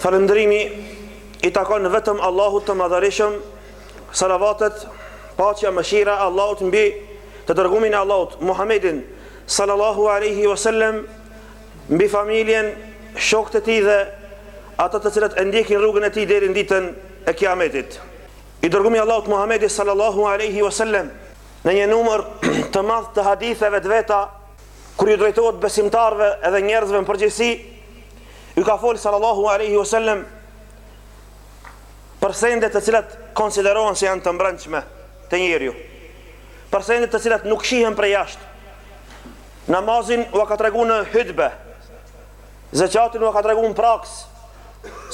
Falënderimi i takon vetëm Allahut të Madhërishëm, salavatet, paqja, mëshira e Allahut mbi të dërgumin e Allahut, Muhammedin, sallallahu aleyhi vësallem, mbi familjen, shokët e tij dhe ata të cilët e ndjekin rrugën e tij deri në ditën e kiametit. I dërgumi i Allahut Muhammedi, sallallahu aleyhi vësallem, në një numër të madh të haditheve të veta, kur ju drejtohet besimtarve edhe njerëzve në përgjithsi, ju ka fol sallallahu aleyhi u sellem për sende të cilat konsiderohen se janë të mbrëndshme te njeriu. Për sende të cilat nuk shihen prej jashtë. Namazin ua ka tregu në hytbe, zeqatin ua ka tregu në praks,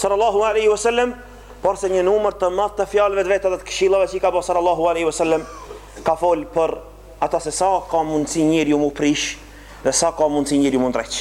sallallahu aleyhi u sellem, por se një numër të madh të fjalëve të veta dhe të këshillave që i ka bo sallallahu aleyhi u sellem, ka fol për ata se sa ka mundësi njeriu mu prish dhe sa ka mundësi njeriu mu ndreq.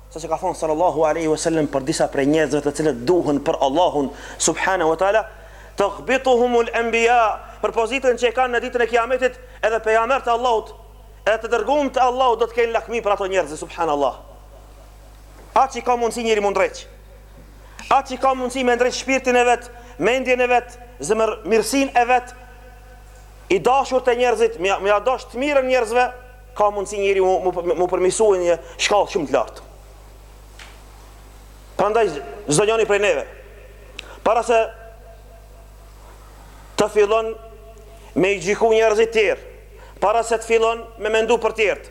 Saqë ka thënë sallallahu alaihi wasallam për disa prej njerëzve të cilët duhen për Allahun subhanahu wa taala, "Taghbituhumul anbiya", për pozitën që e kanë në ditën e Kiametit, edhe pejgamberët e Allahut, edhe të dërgumt e Allahut do të kenë lakmi për ato njerëz, subhanallah. Aq ka mundësi njeri mu ndreq. Aq ka mundësi me ndreq shpirtin e vet, mendjen e vet, zemërmirësinë e vet, i dashur te njerëzit, me ja dash të mirën njerëzve, Ka mundësi njeriu mu përmisue në shkallë shumë të lartë. Prandaj, çdo njani prej neve, para se të fillon me i gjyku njerëzit tjerë, para se të fillon me mendu për tjerët,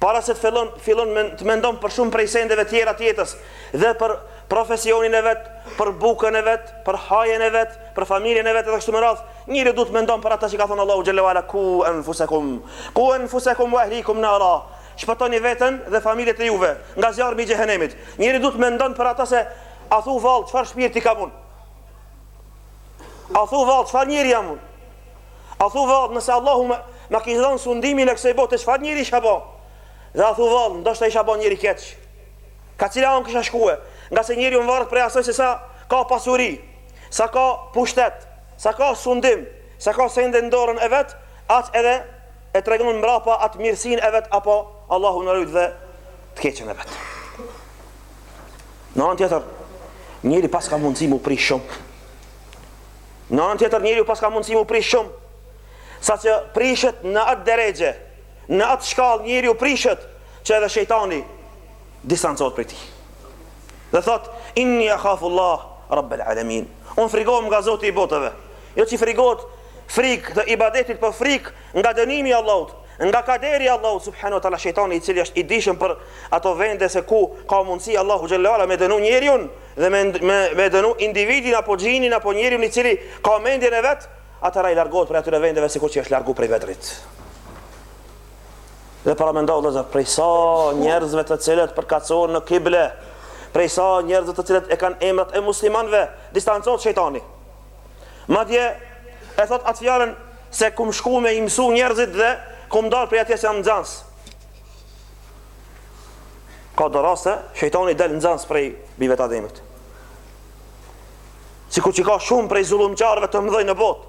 para se të fillon, fillon me, të mendon për shumë prej sendeve tjera të jetës, dhe për profesionin e vet, për bukën e vet, për hajen e vet, për familjen e vet, edhe kështu me radhë, Njeriu duhet të mendon për ata që ka thonë Allahu xhelle ve ala ku enfusekum ku enfusekum wa ehlikum nara shpëtoni veten dhe familjet e juve nga zjarmi i xhehnemit njeriu duhet të mendon për ata se a thu vallë çfarë shpirti kam unë a thu vallë çfarë njeri jam unë a thu vallë nëse Allahu ma, më kish dhanë sundimin e kësaj bote çfarë njeri isha bo dhe a thu vallë ndoshta isha bo njeri keq kah cila anë kisha shkue ngase njeriu mvaret prej asaj se sa ka pasuri sa ka pushtet Sa ka sundim, sa ka sende në dorën e vet, aq edhe e tregon mbrapa atë mirësinë e vet apo Allahu na rujt dhe të keqen e vet. Në anën tjetër, njeri po aq ka mundësi mu prish shumë. Në anën tjetër, njeriu po aq ka mundësi mu prish shumë. Saqë prishet në atë derexhe, në atë shkallë njeriu prishet, që edhe shejtani distancohet prej tij. Dhe thotë, Inni ehafullahe rabbel alemin. Unë frikohem nga Zoti i botëve. Jo që frikohet frikë të ibadetit, po frikë nga dënimi i Allahut, nga kaderi i Allahut subhanahu wa taala, shejtani i cili është i dijshëm për ato vende se ku ka mundësi Allahu xhelle ue ala me dënu njeriun dhe me me, me dënu individin apo xhinin apo njeriun i cili ka mendjen e vet, atëra i largohet për atyre vendeve sikur që është largu prej Bedrit. Dhe paramendoni vëllazër, prej sa njerëzve të cilët përkatësohen në kible, prej sa njerëzve të cilët e kanë emrat e muslimanëve, distancohet shejtani. Madje e thot atë fjalën se kum shku me i mësu njerëzit dhe kum dal prej atje se jam nxans. Ka do raste, shejtani del nxans prej bijve të Ademit. Sikur që ka shumë prej zullumqarëve të mëdhej në botë,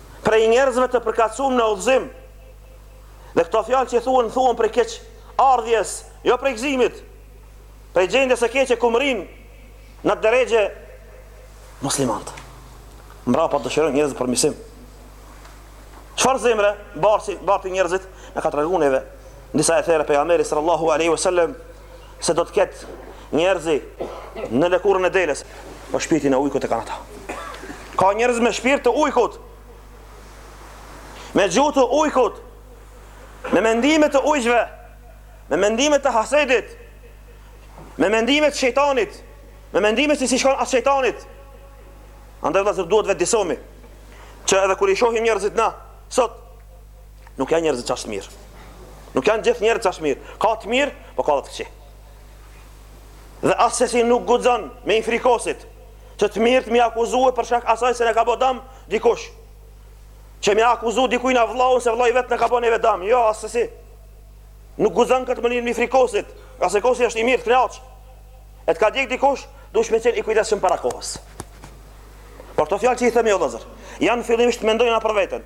prej njerëzve të përkatësum në udhëzim. Dhe këto fjalë që i thuam, thuam prej keq ardhjes, jo prej gëzimit, prej gjendjes së keqe ku mrin në derexhe muslimanët. Prapa po dëshirojnë njerëz përmirësim. Çfarë zemre bartin bartin njerëzit në katër gune. Siç e thotë pejgamberi sallallahu alaihi wasallam se do të ketë njerëz në lëkurën e deles, po shpirtin e ujkut e kanë ata. Ka njerëz me shpirt të ujkut, me gjuhë të ujkut, me mendime të ujqve, me mendime të hasedit, me mendime të shejtanit, me mendime që s'i shkon as shejtanit. Andaj vëllazër duhet vetëdijesohemi që edhe kur i shohim njerëzit na sot Nuk janë njerëzit qashtu mirë. Nuk janë gjithë njerëzit qashtu mirë. Ka të mirë, po ka edhe të këqij. Dhe asesi nuk guxon me i frikosit që të mirët m'i akuzu për shkak asaj se na ka bo dam dikush. Që me ia akuzu dikujna vllaun se vllai vet na ka bo neve dam. Jo, asesi. Nuk guxon këtë mënyrë m'i frikësu. E se kosi është i mirë, kënaq. E të ka djeg dikush, duhet me qenë i kujdesshëm para kohës. Por to fjalë që i themi o vllazër, janë fillimisht mendojmë na për veten.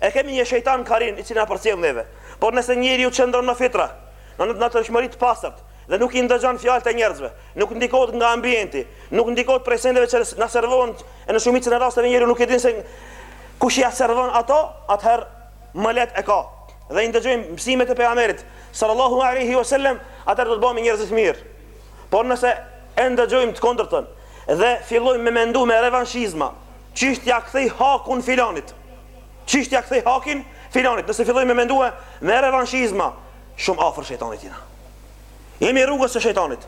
E kemi një shejtan karin i cili na përcjell neve. Por nëse njeriu qëndron në fitra, në natyrshmëri të pastërt dhe nuk i ndëgjon fjalët e njerëzve, nuk ndikohet nga ambienti, nuk ndikohet prej sendeve që na servohen e në shumicën e rasteve njeriu nuk e din se kush ia servon ato, atëherë më lehtë e ka. Dhe i ndëgjojmë mësimet e pejgamberit sallallahu alaihi wasallam, atëherë do të bëhemi njerëz të mirë. Por nëse e ndëgjojmë të kundërtën dhe fillojmë me mendu me revanshizma, Qysh t'ja kthej hakun filanit? Qysh t'ja kthej hakin filanit? Nëse fillojmë me mendue me revanshizma, shumë afër shejtanit jemi. Jemi rrugës së shejtanit.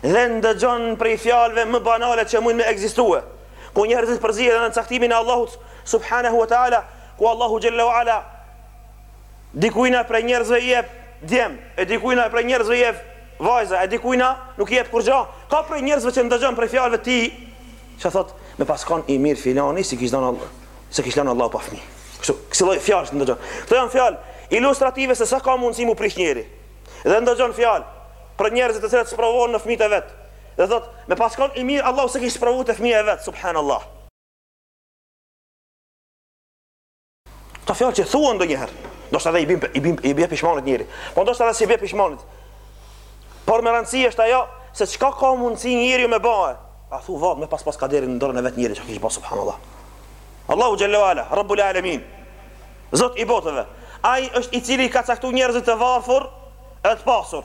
Dhe ndëgjon prej fjalëve më banale që mund të ekzistojë, ku njerëzit përzihen në caktimin e Allahut subhanahu wa taala, ku Allahu xhalla wa ala dikujna prej njerëzve i jep djem, e dikujna prej njerëzve i jep vajza, e dikujna nuk i jep kurrgjë. Ka prej njerëzve që ndëgjon prej fjalëve të tij Çka thot, me pas kon i mirë filani, s'i kish dhënë Allah, s'e kish lan Allahu pa fmi. Kështu, kësi lloj fjalësh ndëgjon. Këto janë fjalë ilustrative se sa ka mundësi mu prish njeri. Dhe ndëgjon fjalë për njerëzit të cilët sprovohen në fmijët e vet. Dhe thot, me pas kon i mirë Allahu s'e kish sprovu te fmija e vet, subhanallah. Këto fjalë që thuhen ndonjëherë, ndoshta edhe i bje pishmanit njeri. Po ndoshta edhe s'i bje pishmanit. Por me rëndësi është ajo se çka ka mundësi njeriu me ba. A thu vallë me pas pas kaderin në dorën e vet njeri çka kish ba subhanallah. Allahu xhalla wa ala, Rabbul alamin. Zot i botëve. Ai është i cili ka caktu njerëzit të varfër e të pasur.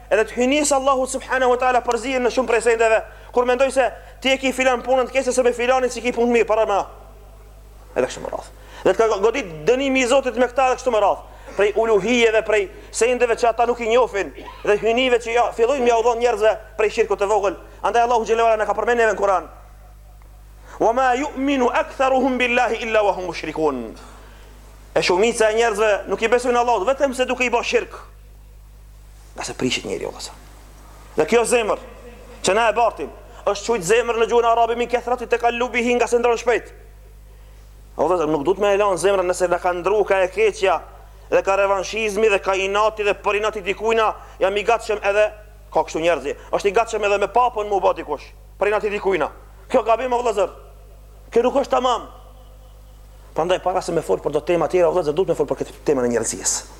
Edhe te hyjnia e Allahut subhanahu wa taala përzihen në shumë prej sendeve, kur mendojnë se ti e ki, filan, punën keqe se me filanin s'i ki punët mirë para na. Edhe kështu me radhë. Dhe të ka godit dënimi i Zotit me këta edhe kështu me radhë. Prej uluhijeve, prej sendeve që ata nuk i njohin dhe hyjnive që ja fillojnë me ja u dhon njerëzve prej shirkut të vogël. Andaj Allahu xhelle wa ala na ka përmendur në Kur'an. Wa ma yu'minu aktharuhum billahi illa wa hum mushrikun. E shumica e njerëzve nuk i besojnë Allahut vetëm se duke i bërë shirk. Ngase prishet njeri o vllazër. Dhe kjo zemër, që na e bartim, është qujtë zemër në gjuhën arabe min kethrati tekallubihi ngase ndrron shpejt. O vllazër, nuk duhet me e lanë zemrën nëse na ka ndrru kah e keqja, dhe kah revanshizmi dhe kah inati dhe për inati të dikujna, jam i gatshëm edhe, ka kështu njerëzi, është i gatshëm edhe me papën mu ba dikush, për inati të dikujna. Kjo gabim o vllazër, kjo nuk është tamam. Prandaj para se me fol për do tema tjera, o vllazër, duhet me fol për këtë temën e njerëzisë.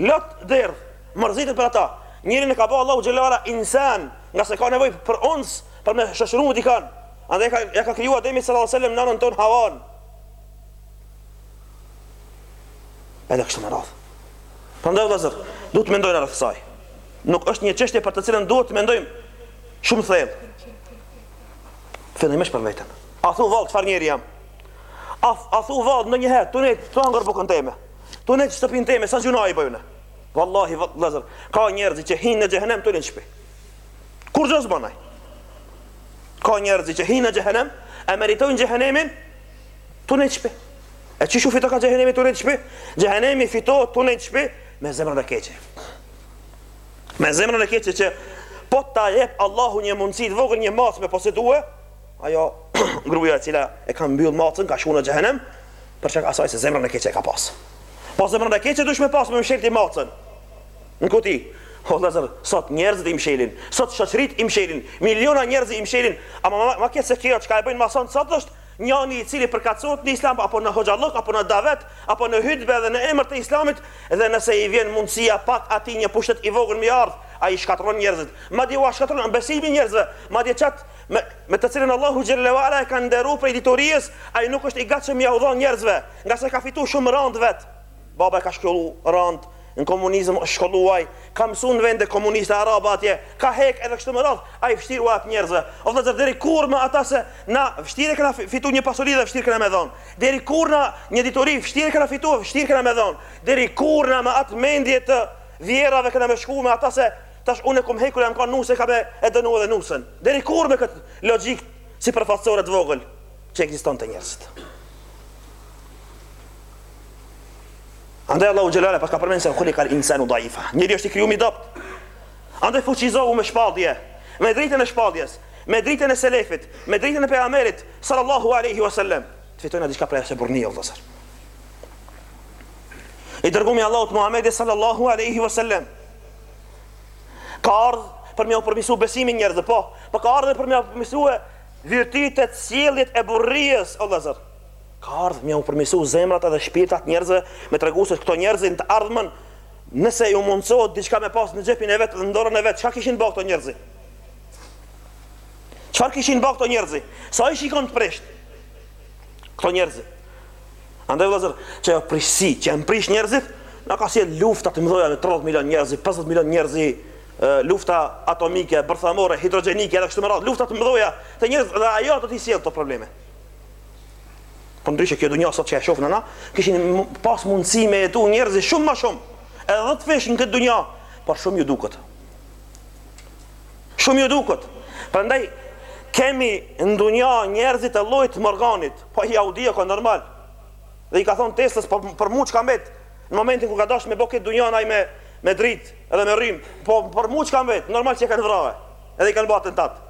Lot derdh, mërzitet për ata. Njerin e ka ba Allahu xhelle wa ala insan, ngase ka nevojë për uns, për m'u shoqëru me dikan. Andaj ka ja ka kriju Ademit sallallahu alaihi wasallam nënën tonë Hawan. Edhe kështu me radhë. Prandaj vëllazër, duhet të mendojmë rreth kësaj. Se është një çështje për të cilën duhet të mendojmë shumë thellë. Fillimisht për veten. A thu vallë çfarë njeri jam? A, a thu vallë ndonjëherë, tu nejt, tu ngrën bukën teme. Tu nejt n'shtëpinë teme sa gjunahe i boj unë. Wallahi vëllazër, ka njerëz që hinë në xhehenem tu nejt n'shpi. Kurgjo s'ban ai. Ka njerëz që hinë në xhehenem, e meritojnë xhehenemin tu nejt n'shpi. E qysh u fitoka xhehenemi tu nejt n'shpi? Xhehenemi fitohet tu nejt n'shpi me zemrën e keqe. Me zemrën e keqe që po ta jep Allahu një mundësi të vogël një masë me posedue, Ajo gruaja e cila e ka mbyll macën ka shkuar në xhehenem për shkak asaj se zemrën e keqe e ka pas. Po zemrën e keqe duhesh me pas me mshel ti macën. Në kuti. O vëllazër, sot njerëzit i mshelin, sot shoqërit i mshelin, miliona njerëz i mshelin, ama ma, ma keq se kjo çka e bëjnë më së shumti sot është njeri i cili përkatësohet në islam apo në hoxhallok apo në davet apo në hutbe dhe në emër të islamit dhe nëse i vjen mundësia pak atij një pushtet i vogël me i ardh ai shkatërron njerëzit madje ua shkatërron besimin e njerëzve madje çat me, me të cilën Allahu xhelle ve ala e ka nderu prej diturisë, ai nuk është i gatshëm jau dhanë njerëzve, nga se ka fitu shumë randë vetë. Baba e ka shkollu randë, në komunizëm është shkolluaj, ka mësu në vende komuniste arabe atje, ka hek edhe kështu me radhë, ai vështirë ua jep njerëzve. O vëllazër, deri kur me atë se na vështirë e kena fitu një pasuri dhe vështirë kena me dhonë. Deri kur na një dituri vështirë e kena fitu dhe vështirë kena me dhonë. Deri kur na me atë mendje të vjehrrave kena me shku me atë se Tash unë kom hek kur jam kanë nuse, kam me e dënu edhe nusën. Deri kur me këtë logjikë sipërfaqësore të vogël që ekziston te njerëzit. Andaj Allahu xhelle ala paska përmend se khulikal insanu daifa. Njeri është i krijuar i dobët. Andaj fuqizohu me shpallje, me dritën e shpalljes, me dritën e selefit, me dritën e pejgamberit sallallahu alaihi wasallam. Të fitojnë diçka prej asë burrni vëllazër. I dërgumi i Allahut Muhammedi sallallahu alaihi wasallam. Ka ardhë për me ua përmirësu besimin njerëzve, po, po ka ardhë për me ua përmirësu virtytet, sjelljet e burrërisë, o vëllazër. Ka ardhë me ua përmirësu zemrat edhe shpirtat njerëzve, me tregu se këta njerëz në të ardhmen, nëse ju mundësohet diçka me pasë në xhepin e vet dhe në dorën e vet, çka kishin ba këta njerëz? Çfarë kishin ba këta njerëz? Sa i shikon të prishtë? Këta njerëz. Andaj vëllazër, që ajo prishje, që janë prish njerëzit, na ka sjell lufta të mëdha me 30 milionë njerëz, 50 milionë njerëz, lufta atomike, bërthamore, hidrogjenike, edhe kështu me radhë, lufta të mëdha të njerëzve ajo do të sjell këto probleme. Po ndryshe kjo dunja sot që e shohim na, kishin pas mundësi me jetu njerëz shumë më shumë. Edhe dhjetë fish në këtë dunja, por shumë ju duket. Shumë ju duket. Prandaj kemi në dunja njerëzit e llojit të Morganit, Po ai jahudi u kanë, normal. Dhe i ka thonë Teslës po për mua çka mbet. Në momentin kur ka dashur me bë këtë dunjan ai me me drit edhe me rrym, po për mua çka mbet, normal që e kanë vra. Edhe i kanë bërë atentat.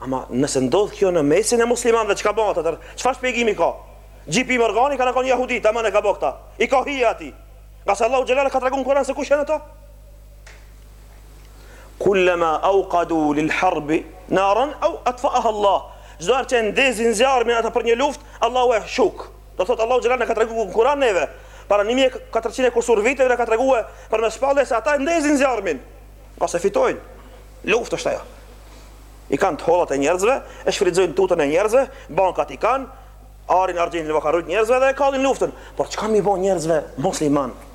Ama nëse ndodh kjo në mesin e muslimanëve çka bëhet atëherë? Çfarë shpjegimi ka? JP Morgani ka qenë jahudi, ama e ka bërë këta. I ka hije atij. Nga se Allahu xhelle ala ka treguar në Kur'an se kush janë ata? Kullama awqadu lil harbi naran aw atfa'aha Allah. Çdo herë që ndezin zjarmin ata për një luftë, Allahu e shuk. Do thotë Allahu xhelal na ka treguar në Kur'an neve. Para 1400 e kusur viteve na ka treguar përmes shpalljes se ata ndezin zjarmin. Pse fitojnë. Luftë është ajo. I kanë të hollat e njerëzve, e shfrytëzojnë tutën e njerëzve, bankat i kanë, arin argjendin e krejt njerëzve dhe e kallin luftën. Por çka me i bo njerëzve musliman?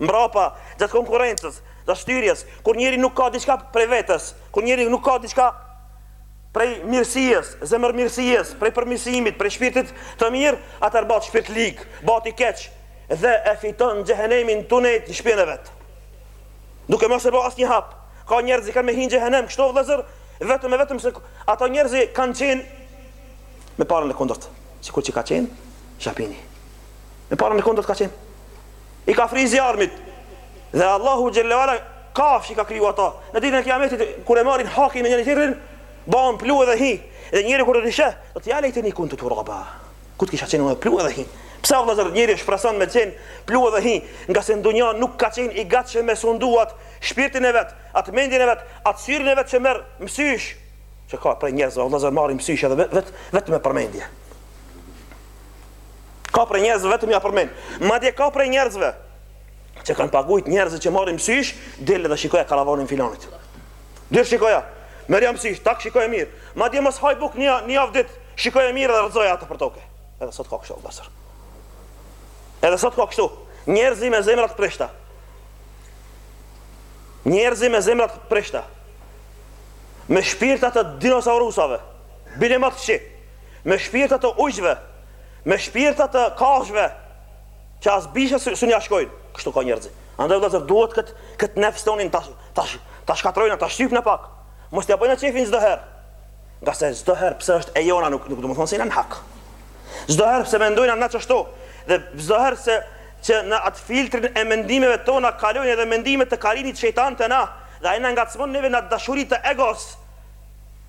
Mbrapa, gjatë konkurrencës, gjatë shtyrjes, kur njeri nuk ka diçka prej vetes, kur njeri nuk ka diçka prej mirësisë, zemërmirësisë, prej përmirësimit, prej shpirtit të mirë, atëherë bëhet shpirtlig, bëhet i keq dhe e fiton xhehenemin tunejt në shpinën e vet. Duke mos e bërë asnjë hap. Ka njerëz që kanë me hi në xhehenem kështu vëllazër, vetëm e vetëm se ata njerëz kanë qenë me parën e kundërt, sikur që ka qenë Japini. Me parën e kundërt ka qenë. i ka fri zjarmit dhe Allahu xhelle ue ala kafsh i ka kriju ata në ditën e kiametit kur e marrin hakin me njëri tjetrin bën pluhur edhe hi dhe njeri kur do të sheh do të thotë ja lejteni kuntu turaba ku të kisha qenë edhe pluhur edhe hi Pse vllazër njeri është prason me qenë pluhur edhe hi Ngase në dunja nuk ka qenë i gatshëm me sundu at Shpirtin e vet, atë mendjen e vet, atë syrin e vet që merr mësysh Që ka prej njerëzve, vllazër marrin mësysh edhe vetë, vetëm me përmendje Ka prej njerëzve vetëm ja përmend. Madje ka prej njerëzve që kanë pagujt njerëz që marrin mësysh, del edhe shikoja karavanin filanit. Dhe shikoja, merrja mësysh, tak shikoj mirë. Madje mos haj buk një një javë ditë, shikoj mirë dhe rrëzoj atë përtokë. Edhe sot ka kështu vëllazër. Edhe sot ka kështu. Njerëzi me zemra të prishta. Njerëzi me zemra të prishta. Me shpirta të dinosaurusave. Bile më të kqi. Me shpirta të ujqve. Me shpirta të kafshëve që as bisha s'un ja shkojnë. Kështu ka njerëzi. Andaj vëllazër duhet kët kët nefs tonin ta ta ta shkatrrojna, ta shtypna pak. Mos t'ia bojna qefin çdo herë. Ngase çdo herë pse është e jona nuk nuk do me thon se jena në hak. Çdo herë pse mendojna na ashtu edhe çdo herë pse në atë filtrin e mendimeve tona kalojnë edhe mendime të karinit shejtan tonë dhe ai na ngacmon neve në dashuri të egos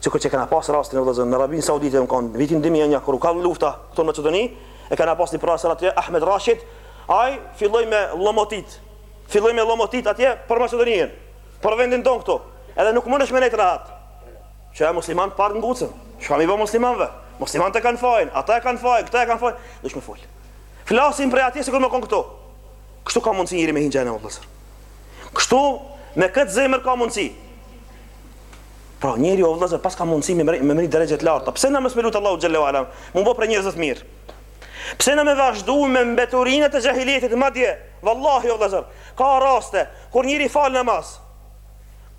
sikur që kena pas rastin e vëllazër në Arabinë Saudite, u kan vitin 2001 kur u kan lufta këtu në Maqedoni, e kena pas një profesor atje Ahmed Rashid, ai filloi me llomotit. Filloi me llomotit atje për Maqedoninë, për vendin tonë këtu. Edhe nuk mundesh me nejtë rahat. Që muslimanët e parë ngucën. Që kam i bë muslimanve. Muslimanët e kanë fajin, ata e kanë fajin, këta e kanë fajin. Dush me folë. Flasim prej atje sikur me konë këtu. Kështu ka mundësi njeri me hi në xhehenem, Kështu me këtë zemër ka mundësi. Pra njëri o vëllazër paska mundësi me me mrri gradë të larta. Pse na mos me lut Allahu xhallahu ala? Mu bo prej njerëzve të mirë. Pse na me vazhdu me mbeturinat e xhahilietit madje? Wallahi o vëllazër, ka raste kur njëri fal namaz.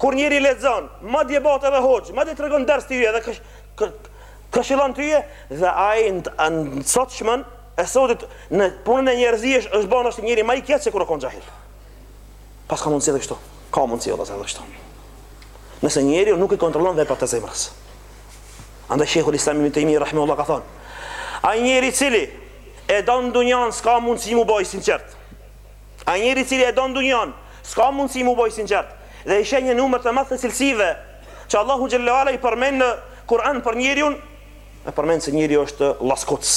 Kur njëri lexon, madje bëhet edhe hoxh, madje tregon ders ty edhe kë, kë, këshillon ty dhe ai në sotshmën e sotit në punën e njerëzisë është bën është njëri më i keq se kur u kon xhahil. Paska mundësi edhe kështu. Ka mundësi edhe edhe kështu. Nëse njeriu nuk i kontrollon veprat e zemrës. Andaj Sheikhul Islam Ibn Taymiyyah rahimahullah ka thënë, ai njeri i cili e don dunjan s'ka mundësi mu bo i sinqert. Ai njeri i cili e don dunjan s'ka mundësi mu bo i sinqert. Dhe i sheh një numër të madh të cilësive që Allahu xhallahu ala i përmend në Kur'an për njeriu, e përmend se njeriu është laskuc.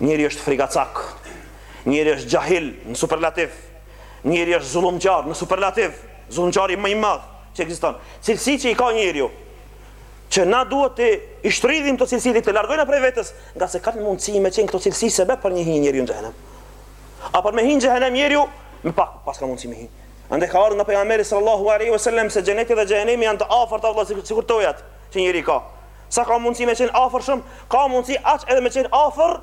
Njeri është frikacak, njeri është xhahil në superlativ, njeri është zullumqar në superlativ, zullumqari më i madh që ekziston. Cilësi që i ka njeriu, që na duhet t'i shtrydhim këto cilësi t'i largojmë prej vetës, ngase kanë mundësi me qenë këto cilësi sebep për me hi njeriu në xhehenem. A për me hi n'xhehenem njeriu, me pak paska mundësi me hi. Andaj ka ardhë nga pejgamberi sallallahu alaihi wasallam se xhenneti dhe xhehenemi janë të afërta vëllai sikur tojat që njëri ka. Sa ka mundësi me qenë afër shumë, ka mundësi aq edhe me qenë afër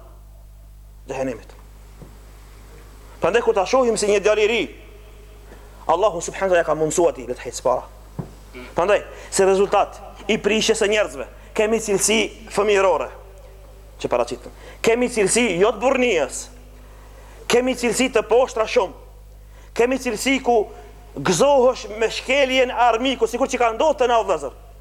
xhehenemit. Prandaj kur ta shohim se si një djalë i ri Allahu subhanahu wa taala ia ka mundësuar, ti le të ecë para. Prandaj, si rezultat i prishjes së njerëzve, kemi cilësi fëmijërore që paraqiten. Kemi cilësi jo të burrnisë. Kemi cilësi të poshtra shumë. Kemi cilësi ku gëzohesh me shkeljen e armikut, sikur që ka ndodhur te na vëllazër.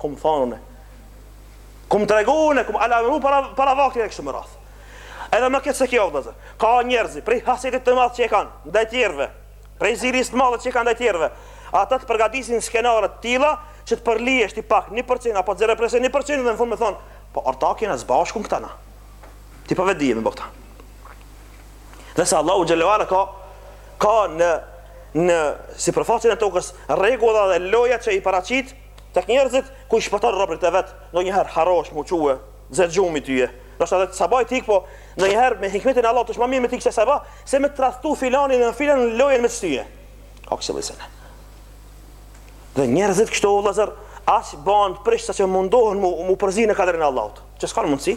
Kom thanë une. Kom tregu une, kom alarmu para, para vaktit e kështu me radhë. Edhe me këtë se kjo, vëllazër. Ka njerëz, prej hasetit të madhë që e kanë, ndaj tjerve, prej zilisë të madhe që e kanë ndaj tjerve, ata të përgatisin skenare të tilla, që të përlyhesh ti pak, një përqind, apo zero presje një përqind, dhe në fund me thon, po ortak je ne s'bashku këta na. Ti pa vetëdije me bo këta. Dhe se Allahu xhallahu ala ka ka në në sipërfaqen e tokës rregulla dhe loja që i paraqit tek njerëzit ku i shpëton robrit e vet, ndonjëherë harrosh mu çue, të zë gjumi ty. Do të thotë sabahi t'ik po ndonjëherë me hikmetin e Allahut është më mirë me t'ik sabahi, se me tradhtu filanin në filan në lojën me shti. Ka kësi sene. Dhe njerëzit kështu vëllazër, asht bon prish sa që mundohen mu, mu përzi në kadrin e Allahut. Që s'kan mundsi.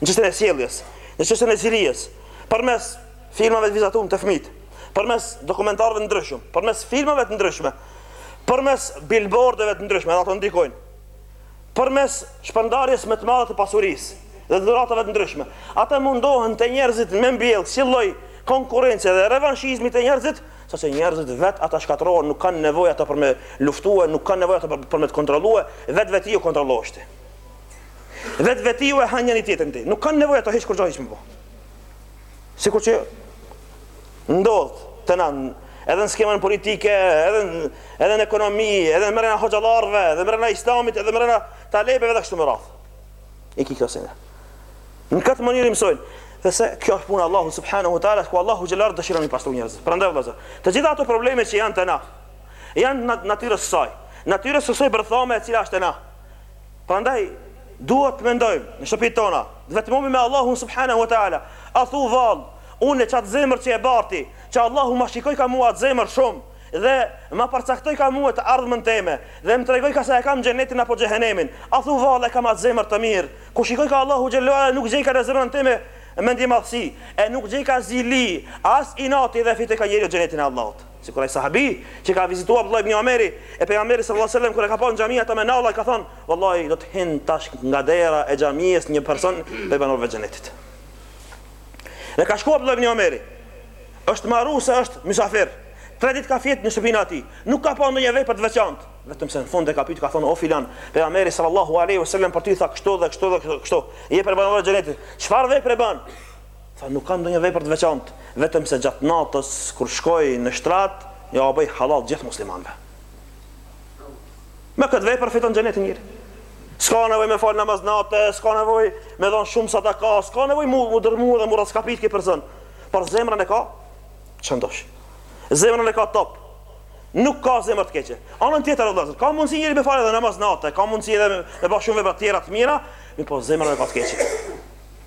në çështjen e sjelljes, në çështjen e zilijës, përmes filmave të vizatuar te fëmijët, përmes dokumentarëve të ndryshëm, përmes filmave të ndryshme, përmes billboardeve të ndryshme, ato ndikojnë. Përmes shpërndarjes më të madhe të pasurisë dhe dhuratave të ndryshme, ata mundohen te njerëzit me mbjell si lloj konkurrence dhe revanshizmi te njerëzit, saqë njerëzit vet ata shkatërrohen, nuk kanë nevojë ata për me luftuar, nuk kanë nevojë ata për, për me të kontrolluar, vetë vetiu kontrollohesh ti. Vetë vetiu e hanë njëri tjetrin ti. Nuk kanë nevojë ata hiç kurgjo hiç më bo. Sikur që ndodhë te na, edhe në skemën politike, edhe në, edhe në ekonomi, edhe në mbrena hoxhallarve, edhe në mbrena islamit, edhe në mbrena talebeve dhe kështu më radhë. I ki kësë në. Në këtë mënyrë i mësojnë, dhe se kjo është punë Allahu subhanahu wa taala, ku Allahu xhelle dëshiron të pastrojë njerëz. Prandaj vëllazër, të gjitha ato probleme që janë te na, janë natyrës së saj. Natyrës së saj bërthame e cila është te na. Prandaj duhet të mendojmë në shtëpitë tona, të vetmohemi me Allahun subhanehu ve teala, a thu vallë, unë qat zemër që e barti, që Allahu ma shikojka mua atë zemër shumë dhe ma përcaktojka mua të ardhmen teme dhe më tregojka se a e kam xhenetin apo xhehenemin, a thu vallë e kam atë zemër të mirë, kur shikojka Allahu xhelle ve ala nuk gjejka në zemrën teme mendjemadhësi, e nuk gjejka zili, as inati dhe fitojka njeriu xhenetin e Allahut. Sikur ai sahabi që e ka vizituar Abdullah ibn Omeri e pejgamberi sallallahu alajhi wasallam kur e ka parë n'xhami ta me nalla i ka thënë, "Wallahi do të hin tash nga dera e xhamisë një person prej banorëve të xhenetit." Dhe ka shkuar Abdullah ibn Omeri. Është bërë se është mysafir. Tre ditë ka fjetë në shtëpinë e tij. Nuk ka pa ndonjë vepër të veçantë, vetëm se në fund e ka pyetur, ka thënë, "O filan, pejgamberi sallallahu alajhi wasallam për ty tha kështu dhe kështu dhe kështu." Je prej banorëve të xhenetit. Çfarë vepre bën? Tha, Nuk kam ndonjë vepër të veçantë, vetëm se gjatë natës kur shkoj në shtrat, ja u bëj hallall të gjithë muslimanëve. Me këtë vepër fiton xhenetin njeri. S'ka nevojë me fal namaz natë, s'ka nevojë me dhon shumë sadaka, s'ka nevojë mu u dërmu dhe mu raskapit ky person. Por zemrën e ka çandosh. Zemrën e ka top. Nuk ka zemër të keqe. Anën tjetër vëllazër, ka mundsi njeri me fal edhe namaz natë, ka mundsi edhe me bë shumë vepra të tjera të mira, mirëpo zemrën e ka të keqe.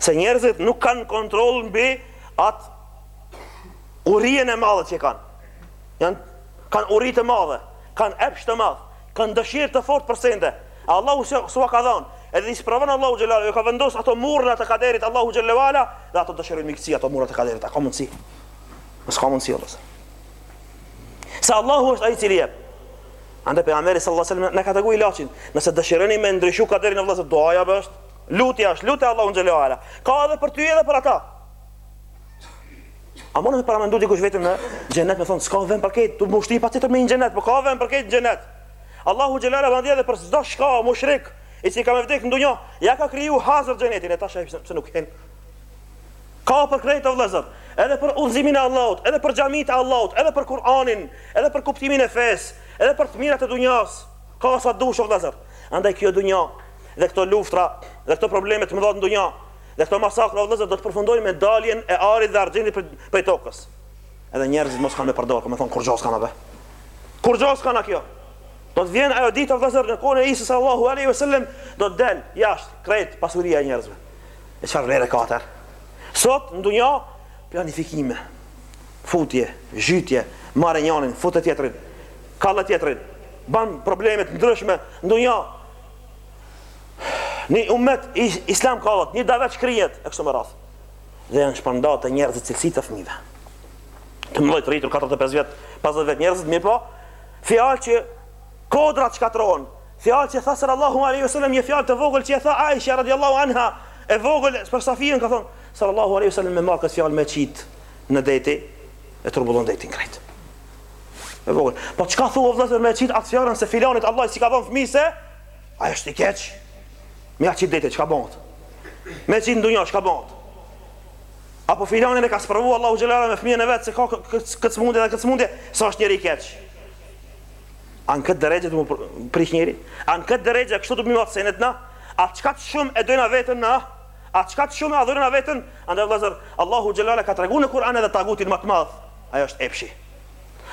se njerëzit nuk kanë kontroll mbi atë urien e madhe që kanë. Jan kanë uri të madhe, kanë epsh të madh, kanë dëshirë të fortë për sende. Allahu s'ua ka dhënë. Edhe i sprovon Allahu xhelle ve ala, ka vendos ato mure të kaderit Allahu xhelle ve ala, dhe ato dëshirojnë me i kcy ato mure të kaderit. A ka mundsi? Nuk ka mundsi vëlla. Se Allahu është ai i cili jep. Andaj pejgamberi sallallahu alajhi wasallam na ka treguar ilaçin, nëse dëshironi me ndryshu kaderin vëllazër, duaja është Lutja është, lute Allahun xhelalu ala. Ka edhe për ty edhe për ata. A mun me paramendu dikush veten në xhenet me thon s'ka vend për këtë, tu mushti patjetër me hi në xhenet, po ka vend për këtë në xhenet. Allahu xhelalu ala vëndje edhe për çdo shka, mushrik, i si ka me vdek në dunja, ja ka kriju hazër xhenetin e tash ai pse nuk hen. Ka për krejt o vëllezër, edhe për udhëzimin e Allahut, edhe për xhamitë e Allahut, edhe për Kur'anin, edhe për kuptimin e fesë, edhe për të mirat e dunjas. Ka sa dush o vëllezër. Andaj kjo dunja dhe këto luftra dhe këto probleme të mëdha në dunja dhe këto masakra o vëllezër do të përfundojnë me daljen e arit dhe argjendit prej, prej tokës. Edhe njerëzit mos kanë me përdorë, kanë me thonë kurgjo s'kanka be. Kurgjo s'kanka kjo. Do të vjen ajo ditë o vëllezër në kohën e Isës sallallahu alaihi wasallam do të del jashtë krejt pasuria e njerëzve. E çfarë vlere ka atëherë? Sot në dunja planifikime, futje, zhytje, marrë njërin, futë tjetrin. kalle tjetrin ban probleme të ndryshme në dunja një umet islam kallet një davet shkrihet e kështu me radhë dhe janë shpërnda te njerëzit cilësitë e fëmive të mëllojt rritur 45 vjet 50 vjet njerëzit mi po fjal që kodrat i shkatrron fjal që thasër Allahu a.s. një fjal të vogël që e tha Aisha radiallahu anha e vogël për Safijen, ka thonë sallallahu alaihi wasallam me marrë këtë fjalë me qit në det e turbullon detin krejt. E vogël. Po çka thua vëllazër me qit atë fjalën se filanit Allahu s'i ka dhënë fëmijë se ai është i keq. Me qit n'det çka bëhet? Me qit n'dunja çka bëhet? Apo filanin e ka sprovu Allahu xhelala me fëmijën e vet se ka këtë smundje dhe këtë smundje, se është njeri i keq. An këtë drejtë të me prish njeri? An këtë drejtë kështu të më mot senet na? A kaq shumë e dojna veten na? A kaq shumë e adhurojna veten? Andaj vëllazër, Allahu xhelala ka treguar në Kur'an edhe tagutin më të madh. Ai është epshi.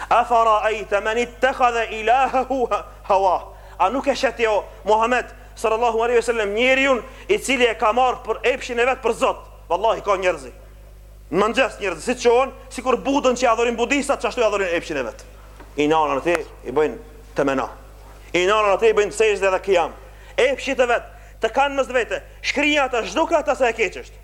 Afara'aita man ittakhadha ilahahu hawah. A nuk e sheh ti o Muhammed sallallahu alaihi wasallam njeriu i cili e ka marrë për epshin e vet për Zot? Wallahi ka njerëz. Në mëngjes njerëz si çohen, sikur Budën që e adhurojn budistat, qashtu e adhurojn epshin e vet. I nanë atë i bëjnë temena. I nanë atë i bëjnë sexhde edhe kijam. Epshit e vet të kanë mës vete. Shkrija ata zhduka ata sa e keq është.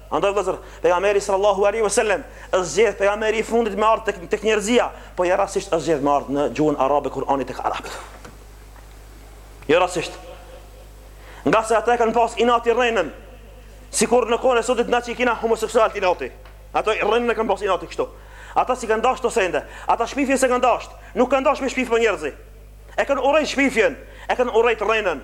Andaj vëllezër, pejgamberi sallallahu alaihi wasallam është zgjedh pejgamberi i fundit me ardh tek tek njerëzia, po jo rastisht është zgjedh me ardh në gjuhën arabe Kur'ani tek arabët. Jo rastisht. Ngase ata e kanë pas inati rrenën. Sikur në kohën e sotit na që i kina homoseksualët inati. Ata rrenën e kanë pas inati kështu. Ata s'i kanë dashur kto sende. Ata shpifjen s'e kanë dashur. Nuk kanë dashur me shpif për njerëz. E kanë urrejt shpifjen, e kanë urrejt rrenën.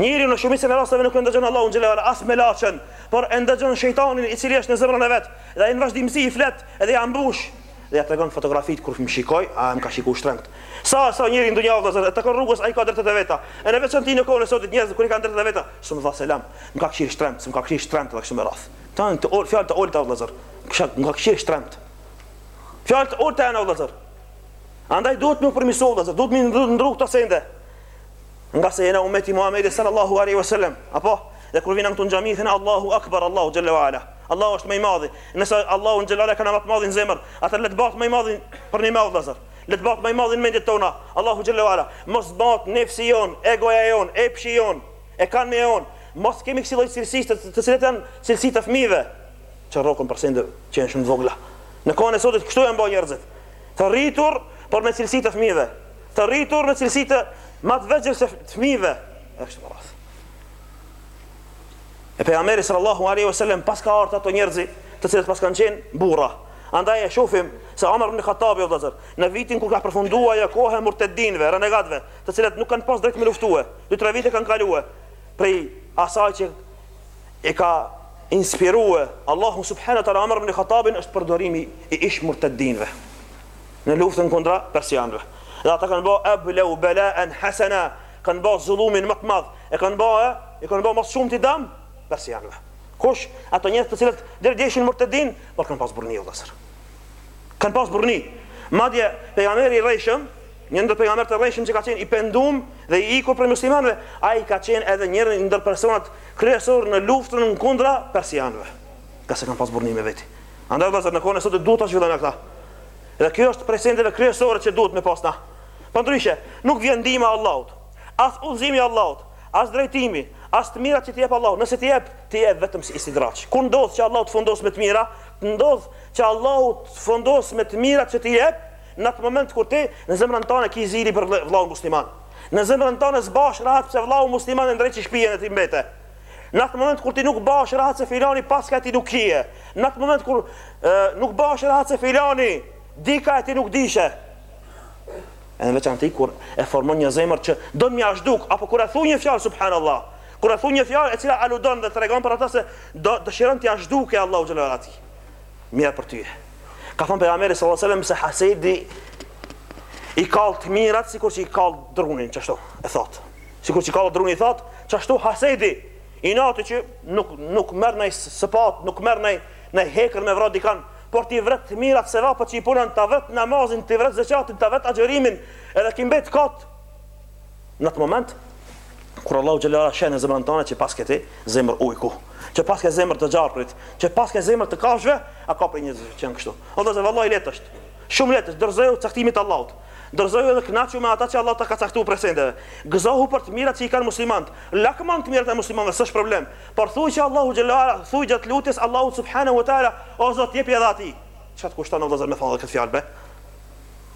Njeriu në shumicën e rasteve nuk e ndëgjon Allahun xhele ve ala as melaqen, por e ndëgjon shejtanin i cili është në zemrën e vet dhe ai në vazhdimësi i flet dhe ia mbush dhe ia tregon fotografitë kur më shikoi a më ka shikuar shtremt sa e sa njeri në dunja o vëllazër e takon rrugës ai ka dertet e veta e në veçanti në kohën e sotit njerëzit kur i kanë dertet e veta s'më dha selam më ka kqyrë shtremt më ka kqyrë shtremt dhe kështu me radhë tanë të ul fjalë të ulëta o vëllazër më ka kqyrë shtremt fjalë të ulëta janë o vëllazër andaj duhet me përmisu o vëllazër duhet me ndrru këto sende Ngase jena umet i Muhammedi sallallahu alaihi wasallam, apo? Dhe kur vinë këtu në xhami thënë Allahu akbar, Allahu xhalla wa ala. Allahu është më i madhi. Nëse Allahu xhalla wa ala kanë më të madh në zemër, atëherë le të bëhet më i madhi përnjëmend vëllazër. Le të bëhet më i madhi në mendjet tona. Allahu xhalla wa ala, mos bëhet nefsi jon, egoja jon, epshi jon, ikrami jon. Mos kemi kësi lloj cilësish të, të cilat janë cilësi të fëmijëve. Që rroken për sende që janë shumë të vogla. Në kohën e sotit kështu janë bërë njerëzit. Të rritur, por me cilësi të fëmijëve. Të rritur me cilësi të më të vegjël se fëmijëve. E kështu me radhë. E pejgamberi sallallahu alaihi wasallam pas ka lënë ato njerëz të cilët pas kanë qenë burra. Andaj e shohim se Omar ibn Khattabi o vëllazër në vitin kur ka përfunduar ajo kohë e murtedinëve, renegatëve, të cilët nuk kanë pas drejtë me luftue. Dy tre vite kanë kaluar prej asaj që e ka inspiruar Allahu subhanahu wa taala Omar ibn Khattabin është përdorimi i ish murtedinëve. në luftën kundra persianëve dhe ata kanë bërë ablau bala'an hasana kanë bërë zullumin më të madh e kanë bërë e kanë bërë më së shumti dam persianëve kush ato njerëz të cilët deri dje ishin murtedin por kanë pas burrni vëllazër kanë pas burrni madje pejgamberi i rrejshëm një ndër pejgamberët e rrejshëm që ka qenë i pendum dhe i ikur për muslimanëve ai ka qenë edhe njëri ndër personat kryesor në luftën kundra persianëve ngase kanë pas burrni me veti andaj vëllazër në kohën e sotit duhet ta zhvillojmë këta Dhe kjo është prej sendeve kryesore që duhet me pas na. Përndryshe, nuk vjen ndihma e Allahut, as udhëzimi i Allahut, as drejtimi, as të mirat që të jep Allahu. Nëse t'i jep, t'i jep vetëm si istidraxh. Kur ndodh që Allahu të fundos me të mira, të ndodh që Allahu të fundos me të mirat që të jep, në atë moment kur ti në zemrën tënde ke zili për vëllaun musliman. Në zemrën tënde s'bahesh rahat pse vëllau musliman e ndreqi shtëpinë e ti mbete. Në atë moment kur ti nuk bahesh rahat se filani paska ti nuk kie. Në atë moment kur e, nuk bahesh rahat se filani dika e ti nuk dishe. E në veçanti kur e formon në zemër që don me ia zhduk, apo kur e thu një fjalë, subhanallah, kur e thu një fjalë e cila aludon dhe tregon për ata se dëshiron t'ia zhdukë Allahu xhel atij. Mjerë për tyje. Ka thonë pejgamberi s.a.s. se hasedi i kall të mirat sikur që i kall drunin, drunin e thatë. Sikur që e kall drunin thot, çashtu hasedi, inati që nuk nuk merr naj sëpat, nuk merr naj naj hekër me vra dikan, por ti vret të mirat sevapet që i punon ta vret namazin, ti vret zakatin, ta vret agjërimin, edhe ti mbet kot. Në atë moment kur Allahu xhallahu sheh në zemrën tonë që paskemi zemër ujku, që paskemi zemër të gjarprit, që paskemi zemër të kafshëve, a ka prej njerëzve që janë kështu. O vllazën vallahi lehtë osht. Shumë lehtë osht dorëzoju caktimit të Allahut. Dorëzohu dhe kënaqu me ata që Allahu ta ka caktuar prej sendeve. Gëzohu për të mirat që i kanë muslimanët. Lakmon të mirat e muslimanëve, s'është problem. Por thuaj që Allahu xhalla ala, thuaj gjatë lutjes Allahut subhanahu wa taala, o Zot jepi edhe atij. Çka të kushton o vëllazër me thanë këtë fjalë be?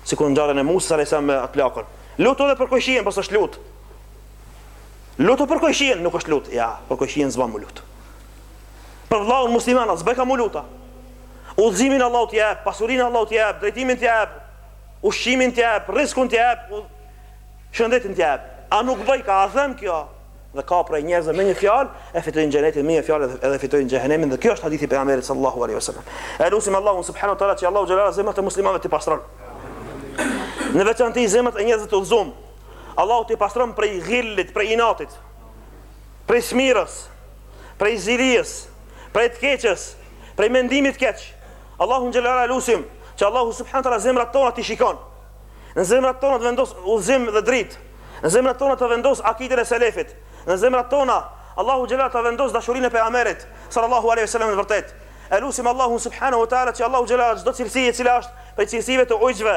Sikur ngjarjen e Musës alayhis salam me atë plakun. Lutu edhe për kojshinë, po s'është lut. Lutu për kojshinë, nuk është lut. Ja, për kojshinë s'bën me u lut. Për vëllaun musliman a s'bëka me u lut a. Udhëzimin Allahu t'ia jap, pasurinë Allahu t'ia jap, drejtimin t'ia jap, ushqimin t'ja jep, rrizkun t'ja jep, shëndetin t'ja jep. A nuk bëj ka azem kjo? Dhe ka prej njerëzve me një fjalë e fitojnë xhenetin me një fjalë edhe, edhe fitojnë xhehenemin dhe kjo është hadithi i pejgamberit sallallahu alaihi wasallam. E lusim Allahun subhanahu wa taala që Allahu xhelal zemrat e muslimanëve t'i pastron. Në veçanti zemrat e njerëzve të udhëzum. Allahu t'i pastron prej ghillit, prej inatit, prej smirës, prej zilisë, prej të keqës, prej mendimit të keq. Allahun xhel ala e lusim që Allahu subhanu teala zemrat tona t'i shikon. Në zemrat tona të vendos udhëzim dhe dritë. Në zemrat tona ta vendos akiden e selefit. Në zemrat tona Allahu xhel ala ta vendos dashurinë e pejgamberit sallallahu alaihi wasallam të vërtet. E lusim Allahun subhanahu wa taala që Allahu xhel ala çdo cilësi e cila është prej cilësive të ujqve